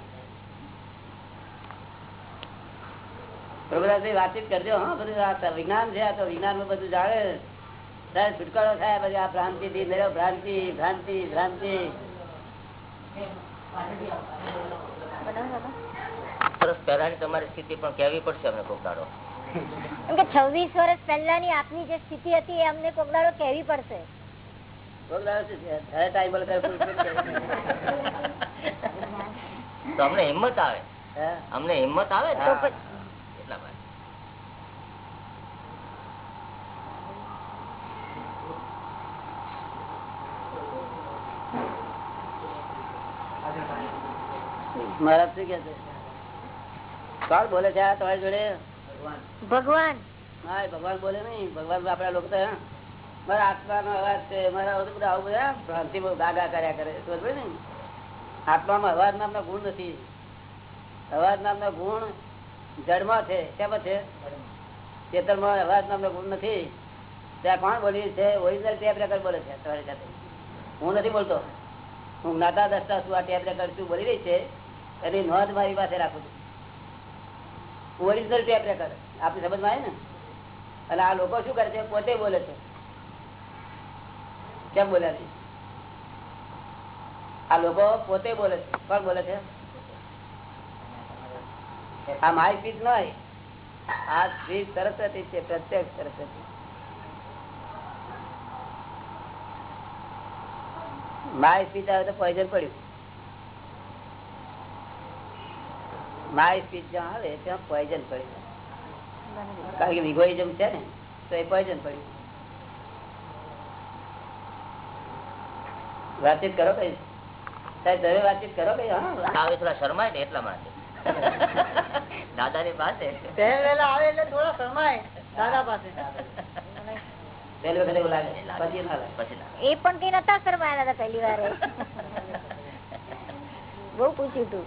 Speaker 1: પ્રભુદાસભાઈ વાતચીત કરજો, હા, બધું વિજ્ઞાન છે, આ તો વિજ્ઞાનમાં બધું જાણે. ત્યારે છુટકારો થાય પછી આ ભ્રાંતિ થી મેળવ ભ્રાંતિ ભ્રાંતિ ભ્રાંતિ.
Speaker 3: વર્ષ પહેલાની તમારી સ્થિતિ પણ કહેવી પડશે અમને કોક દાડો
Speaker 4: કે છવ્વીસ વર્ષ પહેલાની આપની જે સ્થિતિ હતી એ અમને કોક દાડો કહેવી પડશે.
Speaker 3: અમને હિંમત આવે. અમને હિંમત આવે ને
Speaker 1: હા.
Speaker 3: એટલા માટે
Speaker 1: મહારાજ શું કે છે? કોણ બોલે છે આ તમારી જોડે?
Speaker 4: ભગવાન.
Speaker 1: હા ભગવાન બોલે નહીં. ભગવાન આપડા લોકો તો મારા આત્માનો અવાજ છે. મારા બધું આવું બધા ભ્રાંતિ ગાગા કર્યા કરે પડી ને? આત્મામાં અવાજ નામનો ગુણ નથી. અવાજ નામનો ગુણ જડમાં છે. શેમાં છે? ચેતનમાં અવાજ નામનો ગુણ નથી. ત્યાં કોણ બોલી છે? ઓરિજિનલ ટેપ રેકર્ડ બોલે છે તમારી સાથે. હું નથી બોલતો. હું જ્ઞાતા દસતા છું આ ટેપ રેકર્ડ શું બોલી રહી છે? એની નોંધ મારી પાસે રાખું છું. ઓરિજિનલ ટેપ રેકર્ડ આપની સમજમાં આવે ને? અને આ લોકો શું કરે છે? પોતે બોલે છે. કેમ બોલ્યા છે? આ લોકો પોતે બોલે છે. કોણ બોલે છે? આ માય સ્પીચ નહીં આ સ્પીચ સરસ્વતી છે, પ્રત્યક્ષ સરસ્વતી. માય સ્પીચ આવે તો પોઈઝન પડ્યું. માય સ્પીચ જ્યાં આવે ત્યાં પોઈઝન પડ્યું કારણ કે વિગોઇઝમ છે ને તો એ પોઈઝન પડ્યું વાતચીત કરો કઈ? સાહેબ તમે વાતચીત કરો કઈ?
Speaker 3: આવે થોડા શરમાય ને એટલા માટે. દાદા ની પાસે
Speaker 2: પહેલ આવે એટલે થોડા શરમાય દાદા પાસે.
Speaker 4: એ પણ કઈ નતા શરમાયા પહેલી વારે. બહુ પૂછ્યું તું.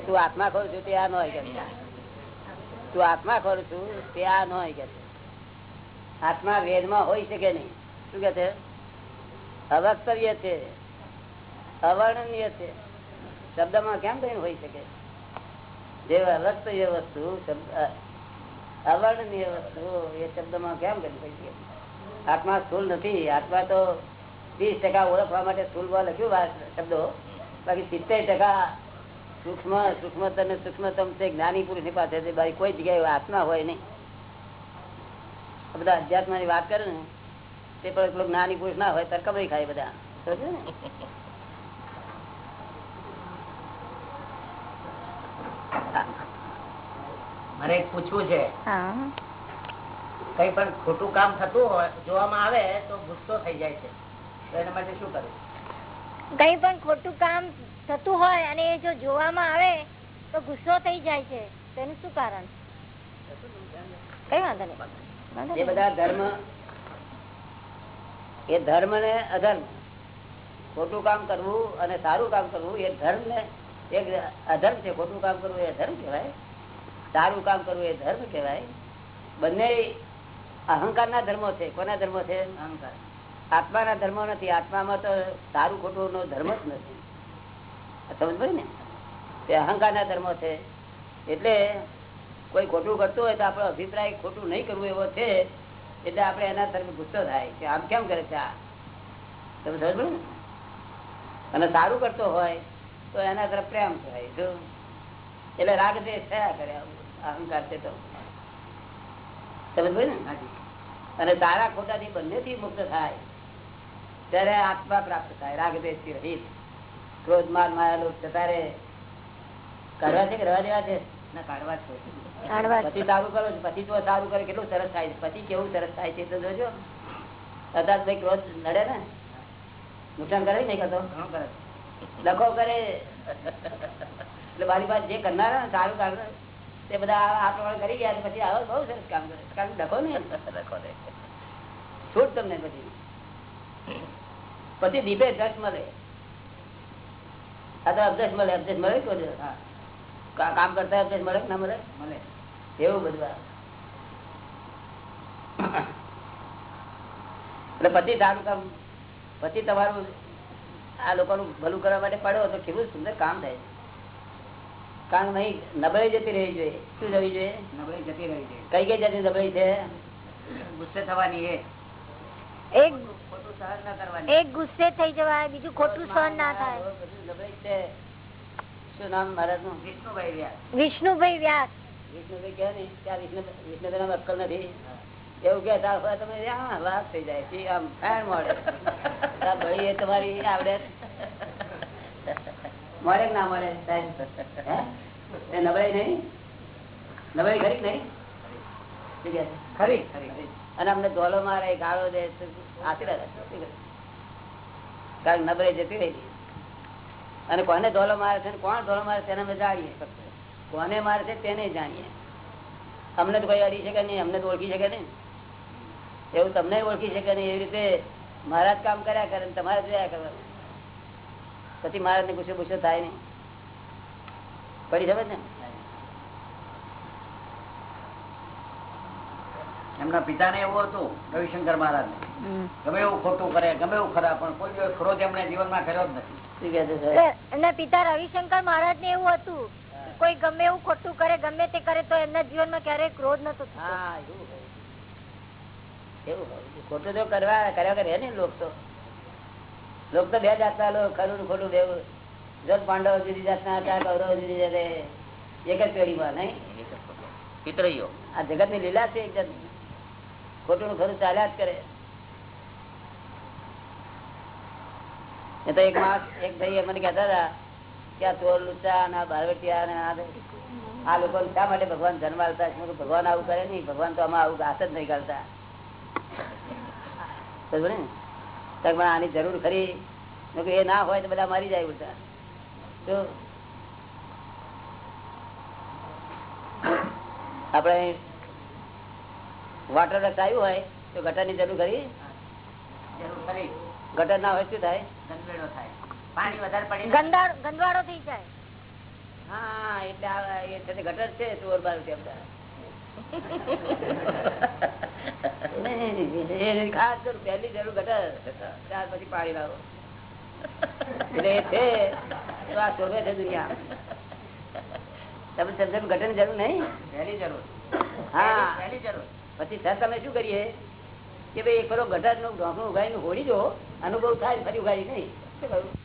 Speaker 1: તું આત્મા ખોરું છું તે આ ન હોય કે તું આત્મા ખોરું છું તે આ ન હોય કે આત્મા વેદમાં હોય શકે નહીં? શું કે છે? અવક્તવ્ય છે. અવર્ણનીય છે. શબ્દમાં કેમ કઈ હોય શકે? જે અવક્તવ્ય વસ્તુ અવર્ણનીય વસ્તુ, એ શબ્દમાં કેમ કઈ હોય શકે? આત્મા સ્થુલ નથી. આત્મા તો વીસ ટકા ઓળખવા માટે સ્થુલ લખ્યું શબ્દો. બાકી સિત્તેર ટકા સૂક્ષ્મ સૂક્ષ્મતમ ને સૂક્ષ્મતમ છે. જ્ઞાની પુરુષની પાસે કોઈ જગ્યાએ આત્મા હોય નહીં. બધા અધ્યાત્મની વાત કરે ને, તે પણ જ્ઞાની પુરુષ ના હોય તરકમ ખાય બધા. સમજ્યો ને?
Speaker 3: મારે એક પૂછવું છે.
Speaker 2: કઈ પણ ખોટું કામ થતું હોય જોવામાં આવે તો ગુસ્સો થઈ જાય છે. તો એના માટે શું કરવું
Speaker 4: કઈ પણ ખોટું કામ થતું હોય અને એ જો જોવામાં આવે તો ગુસ્સો થઈ જાય છે. તેનું શું કારણ? કઈ વાંધો નહીં.
Speaker 1: એ
Speaker 4: નહીં.
Speaker 1: બધા ધર્મ એ ધર્મ ને અધર્મ. ખોટું કામ કરવું અને સારું કામ કરવું એ ધર્મ ને એક અધર્મ છે ખોટું કામ કરવું એ ધર્મ કહેવાય સારું કામ કરવું એ ધર્મ કહેવાય. બંને અહંકાર ના ધર્મો છે કોના ધર્મો છે? અહંકાર. આત્માના ધર્મો નથી આત્મામાં તો સારું ખોટું નો ધર્મ જ નથી. સમજ પડી ને? તે અહંકાર ના ધર્મો છે. એટલે કોઈ ખોટું કરતું હોય તો આપણો અભિપ્રાય ખોટું નહીં કરવું એવો છે એટલે આપણે એના તરફ ગુસ્સો થાય કે આમ કેમ કરે છે આ? તમે સમજ ને? અને સારું કરતો હોય તો એના તરફ પ્રેમ થાય જો. એટલે રાગ દેશ થયા કરે અહંકાર છે તો. સમજ ને? અને સારા ખોટા થી બંને થી મુક્ત થાય ત્યારે આત્મા પ્રાપ્ત થાય રાગ દેશથી રહીત. ક્રોધ માલ માયા લોક ત્યારે કરવા છે કે રવા દેવા છે? ના કાઢવા છે પછી સારું કરો પછી તો સારું કરે કેટલું સરસ થાય છે? પછી કેવું સરસ થાય છે તો જોજો. કદાચ ભાઈ ક્રોધ નડે ને? નુકસાન કરે નહીં કરતો? લખો કરે. એટલે મારી પાસે જે કરનારા ને સારું કામ તે બધા આ પ્રમાણે કરી ગયા પછી આવો બહુ સરસ કામ કરે. કારણ લખો ને લખો છૂટ તમને પછી. પછી દીપે જશ મળે. આ તો અભ્યાસ મળે અભ્યાસ મળે કે બધું? કામ કરતા અભ્યાસ મળે ના મળે? મળે. એવું બધું એટલે પછી સારું કામ. પછી તમારું આ લોકોનું ભલું કરવા માટે પડ્યો તો કેવું સુંદર કામ થાય. કામ નહીં નબળાઈ જતી રહી જોઈએ. શું જવી જોઈએ? નબળાઈ જતી રહી જોઈએ. કઈ કઈ જાતની નબળાઈ છે? ગુસ્સે થવાની એ.
Speaker 4: એક
Speaker 1: ખોટું સહન ના કરવાની.
Speaker 4: એક ગુસ્સે થઈ જવાય બીજું ખોટું સહન ના થાય.
Speaker 1: નબળાઈ છે. શું નામ મહારાજનું વિષ્ણુભાઈ વ્યાસ.
Speaker 4: વિષ્ણુભાઈ વ્યાસ.
Speaker 1: વિષ્ણુભાઈ કહે ને કે આ વિષ્ણુ વિષ્ણુભાઈ અક્કલ નથી. એવું કે તમે હા વાત થઈ જાય. આમ ફેર મળે તાર ભાઈ તમારી આવડે. મળે ના મળે સાહેબ. એ નબળાઈ નહીં? નબળાઈ ખરી નહીં?
Speaker 2: ખરી ખરી.
Speaker 1: અને અમને ધોલો મારે ગાળો દે આશીર્વાદ? કારણ નબળાઈ જતી રહી અને કોને ધોલો મારે છે ને કોણ ધોલો મારે છે તેને અમે જાણીએ. કોને મારે છે તેને જાણીએ. અમને તો કોઈ અડી શકે નહીં અમને તો ઓળખી શકે નહીં. એવું તમને ઓળખી શકે નહીં એવી રીતે મહારાજ કામ કર્યા કરે તમારે જોયા કરવાનું પછી મહારાજ ને ગુસ્સો ગુસ્સો થાય નહીં. પડી સમજ ને?
Speaker 2: એમના પિતાને એવું હતું રવિશંકર મહારાજ ગમે એવું ખોટું કરે ગમે એવું ખરા પણ કોઈ દિવસ ખરો એમણે જીવનમાં કર્યો જ નથી?
Speaker 4: એમના પિતા રવિશંકર મહારાજ ને એવું હતું કોઈ ગમે એવું ખોટું કરે ગમે તે કરે તો એમના જીવનમાં ક્યારેય ક્રોધ નતો થતો.
Speaker 1: એવું ખોટું તો કરવા કર્યા કરે ને લોક તો. લોક તો બે જાતના લોક ખરું ખોટું બેવું. જો પાંડવ જુદી જાતના હતા કૌરવ જુદી જાતે. એક જ પેઢીમાં નહીં?
Speaker 2: પિતરીઓ
Speaker 1: આ જગતની લીલા છે એક જાતની. ખોટું ખરું ચાલ્યા જ કરે. એ તો એક માસ એક ભાઈ મને કહેતા હતા કે આ ચોર લુચા અને આ બારવટિયા અને આ આ લોકો શા માટે ભગવાન જન્મ કીધું, ભગવાન આવું કરે નહીં. ભગવાન તો આમાં આવું ઘાસ જ નહીં કરતા. ને? આની જરૂર ખરી. એ ના હોય તો બધા મારી જાય ઉલટા તો આપણે વોટર રસ આવ્યું હોય તો ગટરની જરૂર ખરી. ગટર ના હોય શું થાય? પાણી વધારે પડે
Speaker 4: ગંદાળ- થઈ જાય.
Speaker 1: હા એટલે ગટર છે ચોર બાર બધા. ખાસ જરૂર પહેલી જરૂર ગટર ત્યાર પછી પાણી લાવો હોળી દો અનુભવ થાય ફરી ઉગાડી નહીં શું